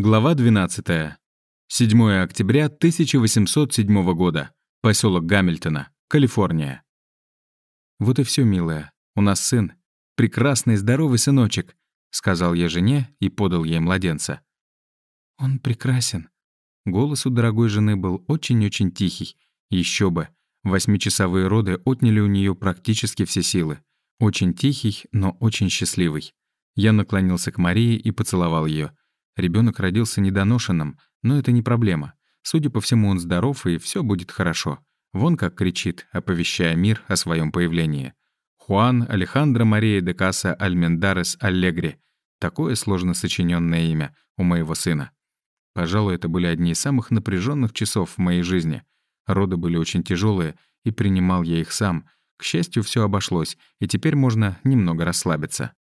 Глава 12. 7 октября 1807 года. Поселок Гамильтона, Калифорния. «Вот и все, милая. У нас сын. Прекрасный, здоровый сыночек», — сказал я жене и подал ей младенца. «Он прекрасен». Голос у дорогой жены был очень-очень тихий. Еще бы. Восьмичасовые роды отняли у нее практически все силы. Очень тихий, но очень счастливый. Я наклонился к Марии и поцеловал ее. Ребенок родился недоношенным, но это не проблема. Судя по всему, он здоров, и все будет хорошо. Вон как кричит, оповещая мир о своем появлении. Хуан Алехандро Мария де Каса Альмендарес Аллегри. Такое сложно сочиненное имя у моего сына. Пожалуй, это были одни из самых напряженных часов в моей жизни. Роды были очень тяжелые, и принимал я их сам. К счастью, все обошлось, и теперь можно немного расслабиться.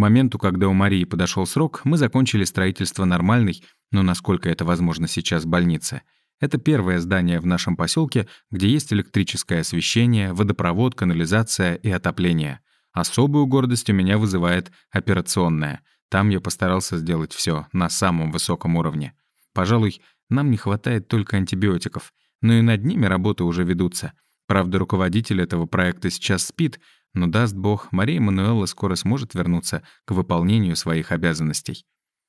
Моменту, когда у Марии подошел срок, мы закончили строительство нормальной, но насколько это возможно сейчас, больницы. Это первое здание в нашем поселке, где есть электрическое освещение, водопровод, канализация и отопление. Особую гордость у меня вызывает операционная. Там я постарался сделать все на самом высоком уровне. Пожалуй, нам не хватает только антибиотиков, но и над ними работы уже ведутся. Правда, руководитель этого проекта сейчас спит, но даст Бог, Мария Мануэла скоро сможет вернуться к выполнению своих обязанностей.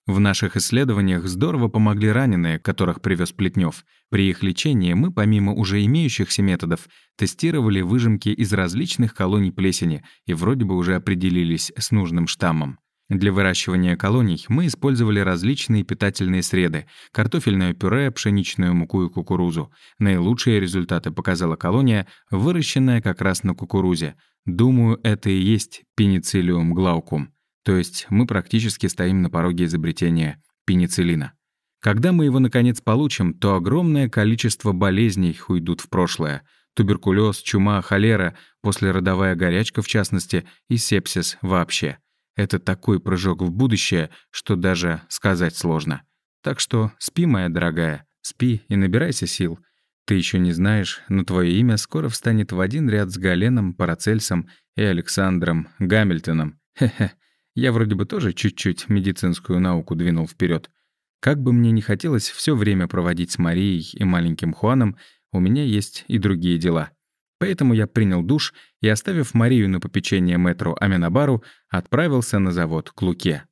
В наших исследованиях здорово помогли раненые, которых привез Плетнев. При их лечении мы, помимо уже имеющихся методов, тестировали выжимки из различных колоний плесени и вроде бы уже определились с нужным штаммом. Для выращивания колоний мы использовали различные питательные среды — картофельное пюре, пшеничную муку и кукурузу. Наилучшие результаты показала колония, выращенная как раз на кукурузе. Думаю, это и есть пенициллиум глаукум. То есть мы практически стоим на пороге изобретения пенициллина. Когда мы его наконец получим, то огромное количество болезней уйдут в прошлое. Туберкулез, чума, холера, послеродовая горячка в частности и сепсис вообще — это такой прыжок в будущее, что даже сказать сложно. Так что спи, моя дорогая, спи и набирайся сил. Ты еще не знаешь, но твое имя скоро встанет в один ряд с Галеном, Парацельсом и Александром Гамильтоном. Хе-хе. Я вроде бы тоже чуть-чуть медицинскую науку двинул вперед. Как бы мне не хотелось все время проводить с Марией и маленьким Хуаном, у меня есть и другие дела. Поэтому я принял душ и, оставив Марию на попечение мэтру Аминабару, отправился на завод к Луке.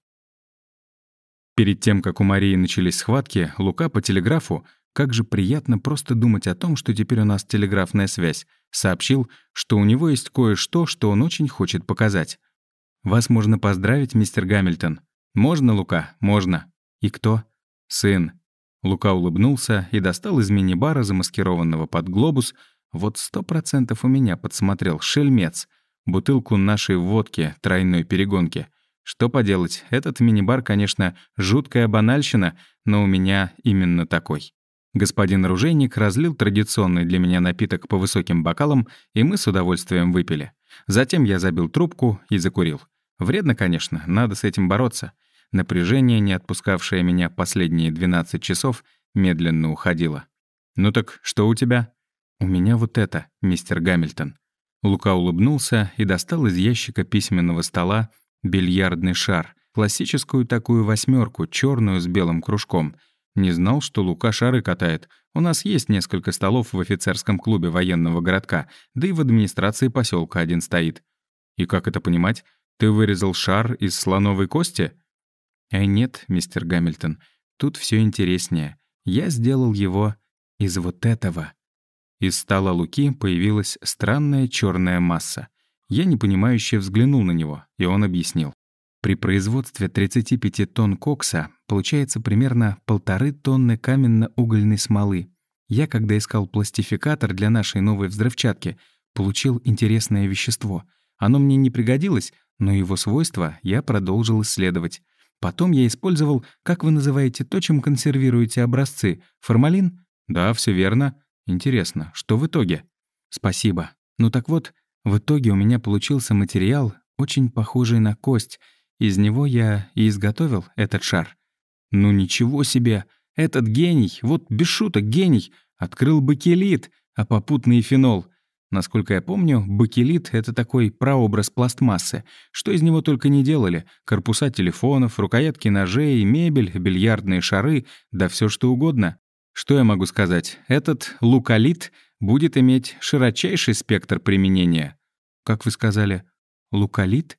Перед тем, как у Марии начались схватки, Лука по телеграфу, как же приятно просто думать о том, что теперь у нас телеграфная связь, сообщил, что у него есть кое-что, что он очень хочет показать. «Вас можно поздравить, мистер Гамильтон». «Можно, Лука, можно». «И кто?» «Сын». Лука улыбнулся и достал из мини-бара, замаскированного под глобус, вот сто процентов у меня подсмотрел шельмец. Бутылку нашей водки тройной перегонки. Что поделать, этот мини-бар, конечно, жуткая банальщина, но у меня именно такой. Господин оружейник разлил традиционный для меня напиток по высоким бокалам, и мы с удовольствием выпили. Затем я забил трубку и закурил. Вредно, конечно, надо с этим бороться. Напряжение, не отпускавшее меня последние 12 часов, медленно уходило. «Ну так что у тебя?» «У меня вот это, мистер Гамильтон». Лука улыбнулся и достал из ящика письменного стола бильярдный шар, классическую такую восьмерку, черную с белым кружком. Не знал, что Лука шары катает. У нас есть несколько столов в офицерском клубе военного городка, да и в администрации поселка один стоит. И как это понимать? Ты вырезал шар из слоновой кости? А нет, мистер Гамильтон, тут все интереснее. Я сделал его из вот этого. Из стола Луки появилась странная черная масса. Я непонимающе взглянул на него, и он объяснил. При производстве 35 тонн кокса получается примерно полторы тонны каменно-угольной смолы. Я, когда искал пластификатор для нашей новой взрывчатки, получил интересное вещество. Оно мне не пригодилось, но его свойства я продолжил исследовать. Потом я использовал, как вы называете то, чем консервируете образцы, формалин? Да, все верно. Интересно, что в итоге? Спасибо. Ну так вот, в итоге у меня получился материал, очень похожий на кость. Из него я и изготовил этот шар. Ну ничего себе! Этот гений, вот без шуток гений, открыл бакелит, а попутный фенол. Насколько я помню, бакелит — это такой прообраз пластмассы. Что из него только не делали. Корпуса телефонов, рукоятки ножей, мебель, бильярдные шары, да все что угодно. Что я могу сказать? Этот лукалит будет иметь широчайший спектр применения. Как вы сказали, лукалит?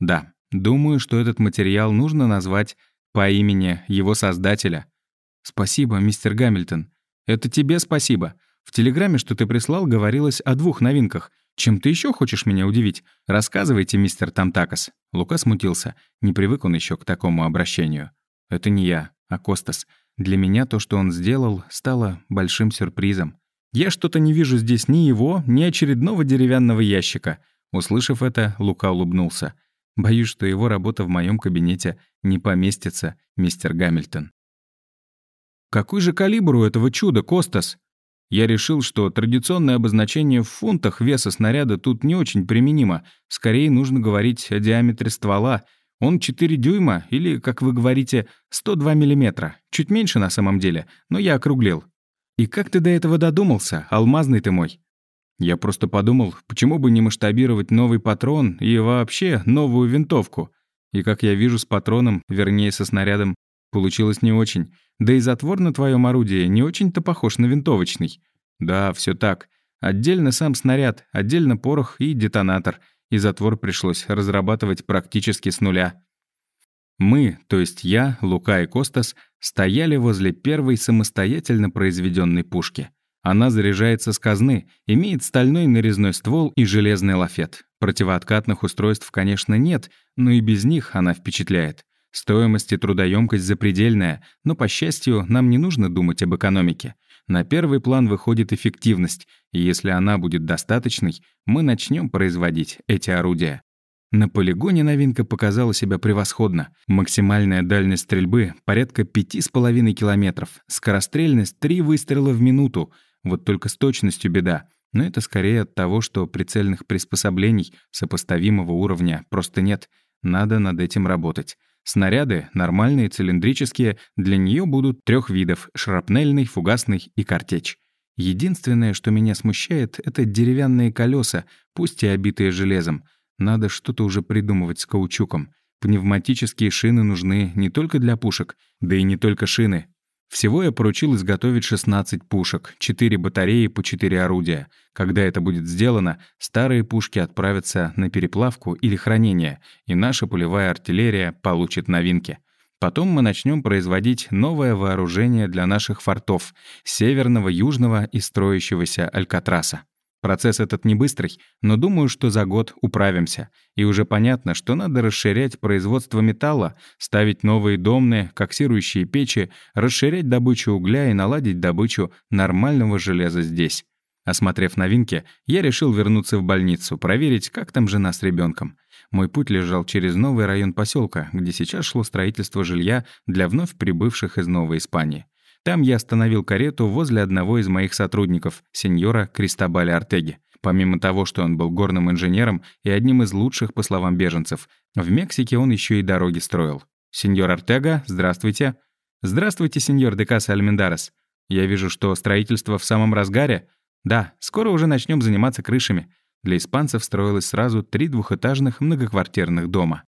Да, думаю, что этот материал нужно назвать по имени его создателя. Спасибо, мистер Гамильтон. Это тебе спасибо. В телеграмме, что ты прислал, говорилось о двух новинках. Чем ты еще хочешь меня удивить? Рассказывайте, мистер Тамтакас. Лука смутился. Не привык он еще к такому обращению. Это не я, а Костас. Для меня то, что он сделал, стало большим сюрпризом. Я что-то не вижу здесь ни его, ни очередного деревянного ящика. Услышав это, Лука улыбнулся. Боюсь, что его работа в моем кабинете не поместится, мистер Гамильтон. Какой же калибр у этого чуда, Костас? Я решил, что традиционное обозначение в фунтах веса снаряда тут не очень применимо. Скорее нужно говорить о диаметре ствола. Он 4 дюйма или, как вы говорите, 102 миллиметра. Чуть меньше на самом деле, но я округлил. И как ты до этого додумался, алмазный ты мой? Я просто подумал, почему бы не масштабировать новый патрон и вообще новую винтовку. И как я вижу с патроном, вернее со снарядом, получилось не очень. Да и затвор на твоем орудии не очень-то похож на винтовочный. Да, все так. Отдельно сам снаряд, отдельно порох и детонатор. И затвор пришлось разрабатывать практически с нуля. Мы, то есть я, Лука и Костас, стояли возле первой самостоятельно произведенной пушки. Она заряжается с казны, имеет стальной нарезной ствол и железный лафет. Противооткатных устройств, конечно, нет, но и без них она впечатляет. Стоимость и трудоемкость запредельная, но, по счастью, нам не нужно думать об экономике. На первый план выходит эффективность, и если она будет достаточной, мы начнем производить эти орудия. На полигоне новинка показала себя превосходно. Максимальная дальность стрельбы — порядка 5,5 километров, скорострельность — 3 выстрела в минуту. Вот только с точностью беда. Но это скорее от того, что прицельных приспособлений сопоставимого уровня просто нет. Надо над этим работать. Снаряды, нормальные, цилиндрические, для нее будут трех видов — шрапнельный, фугасный и картечь. Единственное, что меня смущает, это деревянные колеса, пусть и обитые железом. Надо что-то уже придумывать с каучуком. Пневматические шины нужны не только для пушек, да и не только шины. Всего я поручил изготовить 16 пушек, 4 батареи по 4 орудия. Когда это будет сделано, старые пушки отправятся на переплавку или хранение, и наша пулевая артиллерия получит новинки. Потом мы начнем производить новое вооружение для наших фортов — северного, южного и строящегося Алькатраса. Процесс этот не быстрый, но думаю, что за год управимся. И уже понятно, что надо расширять производство металла, ставить новые домные, коксирующие печи, расширять добычу угля и наладить добычу нормального железа здесь. Осмотрев новинки, я решил вернуться в больницу, проверить, как там жена с ребенком. Мой путь лежал через новый район поселка, где сейчас шло строительство жилья для вновь прибывших из Новой Испании. Там я остановил карету возле одного из моих сотрудников, сеньора Кристобаля Артеги. Помимо того, что он был горным инженером и одним из лучших, по словам беженцев, в Мексике он еще и дороги строил. «Сеньор Артега, здравствуйте». «Здравствуйте, сеньор Декаса Альмендарес. Я вижу, что строительство в самом разгаре. Да, скоро уже начнем заниматься крышами». Для испанцев строилось сразу три двухэтажных многоквартирных дома.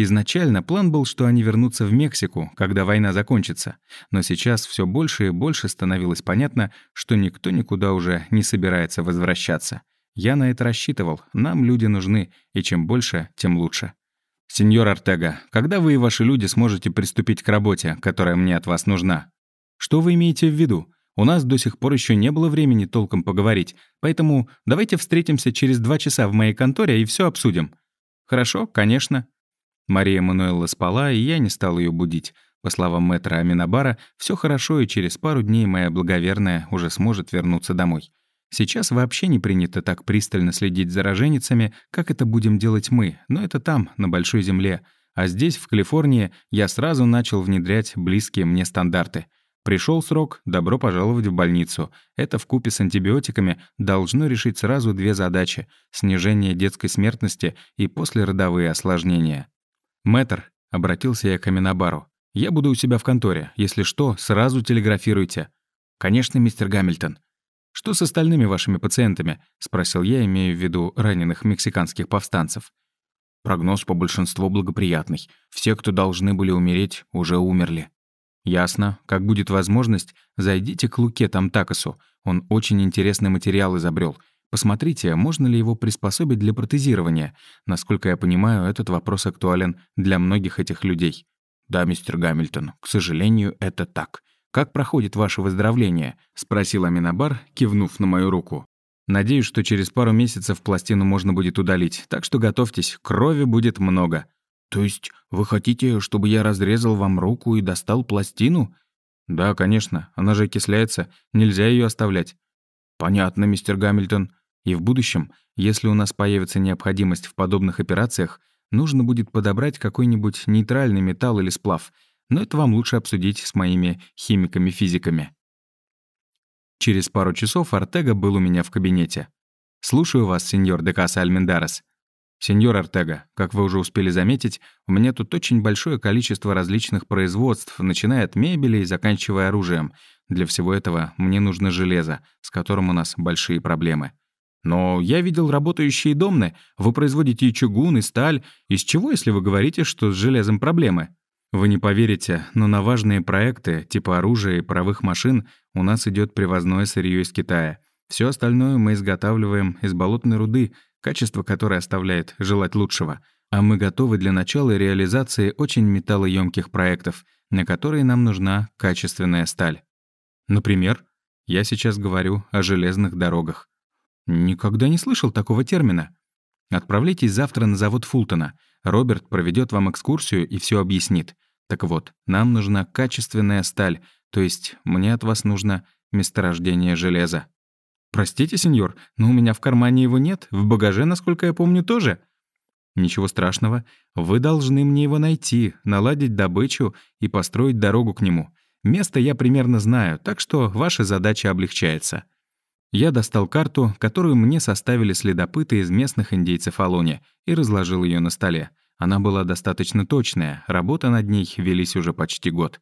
Изначально план был, что они вернутся в Мексику, когда война закончится. Но сейчас все больше и больше становилось понятно, что никто никуда уже не собирается возвращаться. Я на это рассчитывал. Нам люди нужны, и чем больше, тем лучше. «Сеньор Артега, когда вы и ваши люди сможете приступить к работе, которая мне от вас нужна?» «Что вы имеете в виду? У нас до сих пор еще не было времени толком поговорить, поэтому давайте встретимся через два часа в моей конторе и все обсудим». «Хорошо, конечно», Мария Мануэлла спала, и я не стал ее будить. По словам мэтра Аминабара, все хорошо, и через пару дней моя благоверная уже сможет вернуться домой. Сейчас вообще не принято так пристально следить за роженицами, как это будем делать мы, но это там, на Большой Земле. А здесь, в Калифорнии, я сразу начал внедрять близкие мне стандарты. Пришел срок, добро пожаловать в больницу. Это в купе с антибиотиками должно решить сразу две задачи — снижение детской смертности и послеродовые осложнения. «Мэтр», — обратился я к Аминабару, — «я буду у себя в конторе. Если что, сразу телеграфируйте». «Конечно, мистер Гамильтон». Что с остальными вашими пациентами?» — спросил я, имея в виду раненых мексиканских повстанцев. Прогноз по большинству благоприятный. Все, кто должны были умереть, уже умерли. Ясно. Как будет возможность, зайдите к Луке Тамтакасу. Он очень интересный материал изобрел. Посмотрите, можно ли его приспособить для протезирования. Насколько я понимаю, этот вопрос актуален для многих этих людей. Да, мистер Гамильтон, к сожалению, это так. Как проходит ваше выздоровление? спросил Аминабар, кивнув на мою руку. Надеюсь, что через пару месяцев пластину можно будет удалить, так что готовьтесь, крови будет много. То есть вы хотите, чтобы я разрезал вам руку и достал пластину? Да, конечно, она же окисляется, нельзя ее оставлять. Понятно, мистер Гамильтон. И в будущем, если у нас появится необходимость в подобных операциях, нужно будет подобрать какой-нибудь нейтральный металл или сплав. Но это вам лучше обсудить с моими химиками-физиками. Через пару часов Артега был у меня в кабинете. «Слушаю вас, сеньор де Каса Альмендарес». «Сеньор Артега, как вы уже успели заметить, у меня тут очень большое количество различных производств, начиная от мебели и заканчивая оружием. Для всего этого мне нужно железо, с которым у нас большие проблемы. Но я видел работающие домны. Вы производите и чугун, и сталь. Из чего, если вы говорите, что с железом проблемы? Вы не поверите, но на важные проекты, типа оружия и паровых машин, у нас идет привозное сырье из Китая. Все остальное мы изготавливаем из болотной руды, качество которой оставляет желать лучшего. А мы готовы для начала реализации очень металлоемких проектов, на которые нам нужна качественная сталь. Например, я сейчас говорю о железных дорогах. Никогда не слышал такого термина. Отправляйтесь завтра на завод Фултона. Роберт проведет вам экскурсию и все объяснит. Так вот, нам нужна качественная сталь, то есть мне от вас нужно месторождение железа. Простите, сеньор, но у меня в кармане его нет, в багаже, насколько я помню, тоже. Ничего страшного. Вы должны мне его найти, наладить добычу и построить дорогу к нему. Место я примерно знаю, так что ваша задача облегчается. Я достал карту, которую мне составили следопыты из местных индейцев Алони, и разложил ее на столе. Она была достаточно точная, работа над ней велись уже почти год.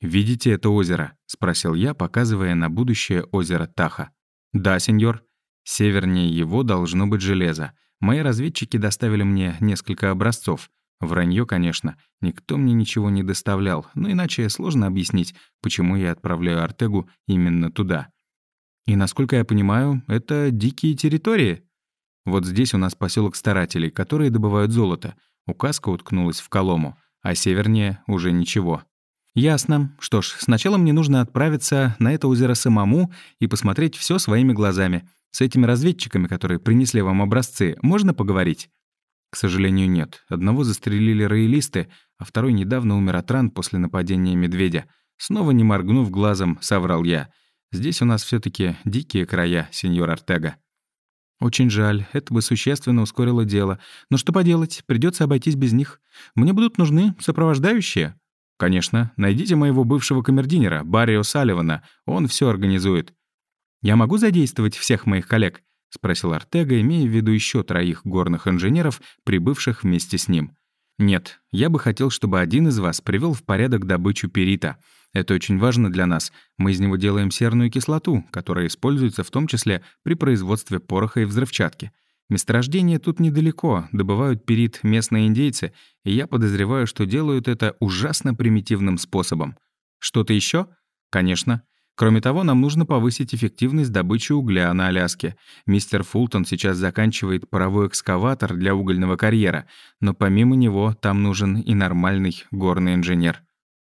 «Видите это озеро?» — спросил я, показывая на будущее озеро Таха. «Да, сеньор. Севернее его должно быть железо. Мои разведчики доставили мне несколько образцов. Вранье, конечно. Никто мне ничего не доставлял, но иначе сложно объяснить, почему я отправляю Артегу именно туда. И, насколько я понимаю, это дикие территории. Вот здесь у нас поселок старателей, которые добывают золото. Указка уткнулась в колому, а севернее уже ничего. Ясно. Что ж, сначала мне нужно отправиться на это озеро самому и посмотреть все своими глазами. С этими разведчиками, которые принесли вам образцы, можно поговорить? К сожалению, нет. Одного застрелили роялисты, а второй недавно умер от ран после нападения медведя. Снова не моргнув глазом, соврал я — Здесь у нас все таки дикие края, сеньор Артега. Очень жаль, это бы существенно ускорило дело. Но что поделать, придется обойтись без них. Мне будут нужны сопровождающие. Конечно, найдите моего бывшего камердинера, Баррио Салливана, он все организует. Я могу задействовать всех моих коллег? — спросил Артега, имея в виду еще троих горных инженеров, прибывших вместе с ним. «Нет, я бы хотел, чтобы один из вас привел в порядок добычу перита. Это очень важно для нас. Мы из него делаем серную кислоту, которая используется в том числе при производстве пороха и взрывчатки. Месторождение тут недалеко, добывают перит местные индейцы, и я подозреваю, что делают это ужасно примитивным способом. Что-то еще? Конечно. Кроме того, нам нужно повысить эффективность добычи угля на Аляске. Мистер Фултон сейчас заканчивает паровой экскаватор для угольного карьера, но помимо него там нужен и нормальный горный инженер.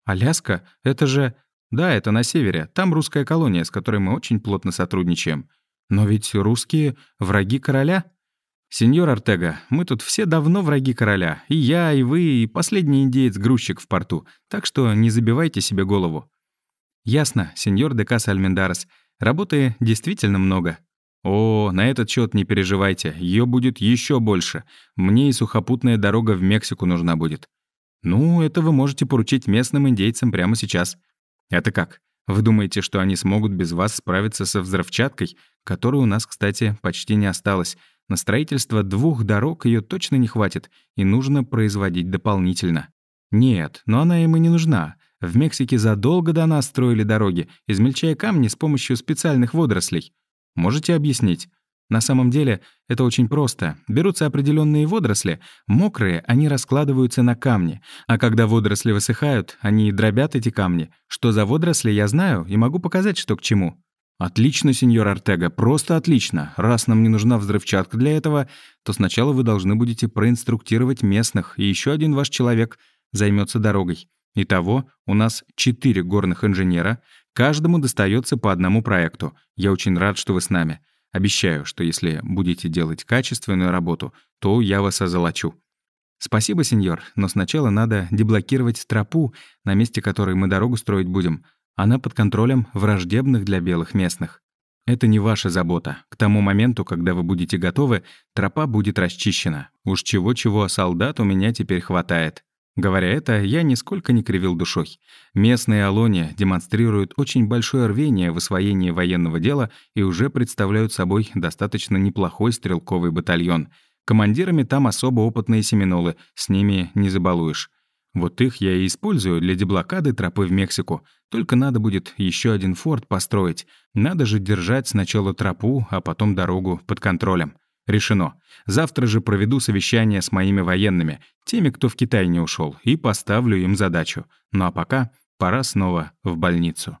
Аляска? Это же... Да, это на севере. Там русская колония, с которой мы очень плотно сотрудничаем. Но ведь русские — враги короля. Сеньор Артега, мы тут все давно враги короля. И я, и вы, и последний индеец-грузчик в порту. Так что не забивайте себе голову. «Ясно, сеньор де Каса Альмендарес. Работы действительно много». «О, на этот счет не переживайте, ее будет еще больше. Мне и сухопутная дорога в Мексику нужна будет». «Ну, это вы можете поручить местным индейцам прямо сейчас». «Это как? Вы думаете, что они смогут без вас справиться со взрывчаткой, которой у нас, кстати, почти не осталось? На строительство двух дорог ее точно не хватит, и нужно производить дополнительно». «Нет, но она им и не нужна. В Мексике задолго до нас строили дороги, измельчая камни с помощью специальных водорослей. Можете объяснить? На самом деле это очень просто. Берутся определенные водоросли, мокрые, они раскладываются на камни, а когда водоросли высыхают, они дробят эти камни. Что за водоросли, я знаю и могу показать, что к чему. «Отлично, сеньор Артега, просто отлично. Раз нам не нужна взрывчатка для этого, то сначала вы должны будете проинструктировать местных, и еще один ваш человек займется дорогой. Итого, у нас четыре горных инженера, каждому достается по одному проекту. Я очень рад, что вы с нами. Обещаю, что если будете делать качественную работу, то я вас озолочу». «Спасибо, сеньор, но сначала надо деблокировать тропу, на месте которой мы дорогу строить будем». Она под контролем враждебных для белых местных. Это не ваша забота. К тому моменту, когда вы будете готовы, тропа будет расчищена. Уж чего-чего, солдат у меня теперь хватает. Говоря это, я нисколько не кривил душой. Местные Алония демонстрируют очень большое рвение в освоении военного дела и уже представляют собой достаточно неплохой стрелковый батальон. Командирами там особо опытные семинолы, с ними не забалуешь. Вот их я и использую для деблокады тропы в Мексику. Только надо будет еще один форт построить. Надо же держать сначала тропу, а потом дорогу под контролем. Решено. Завтра же проведу совещание с моими военными, теми, кто в Китай не ушел, и поставлю им задачу. Ну а пока пора снова в больницу.